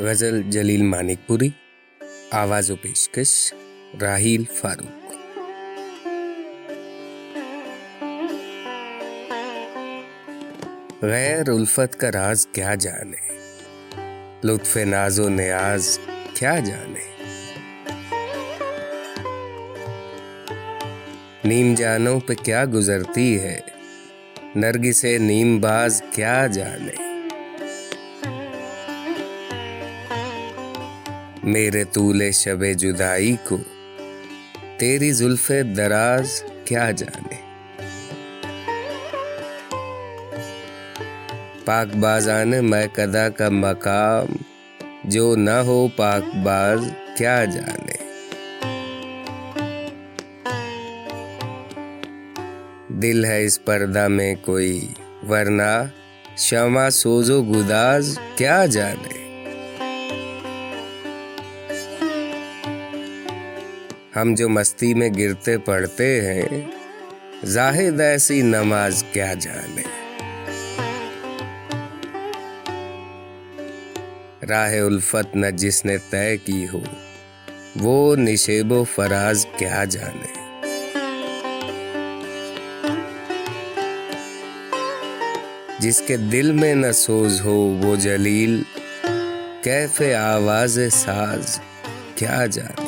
غزل جلیل مانک پوری، آواز و پیشکش راہیل فاروق۔ غیر الفت کا راز کیا جانے؟ لطف ناز و نیاز کیا جانے؟ نیم جانوں پہ کیا گزرتی ہے؟ نرگ سے نیم باز کیا جانے؟ میرے طول شب جدائی کو، تیری زلف دراز کیا جانے۔ پاک بازان میں کدا کا مقام، جو نہ ہو پاک باز کیا جانے۔ دل ہے اس پردہ میں کوئی، ورنہ شمع سوزو گداز کیا جانے۔ ہم جو مستی میں گرتے پڑتے ہیں، زاہد ایسی نماز کیا جانے؟ راہ الفت نہ جس نے طے کی ہو، وہ نشیب و فراز کیا جانے؟ جس کے دل میں نہ سوز ہو، وہ جلیل، کیف آواز ساز کیا جانے؟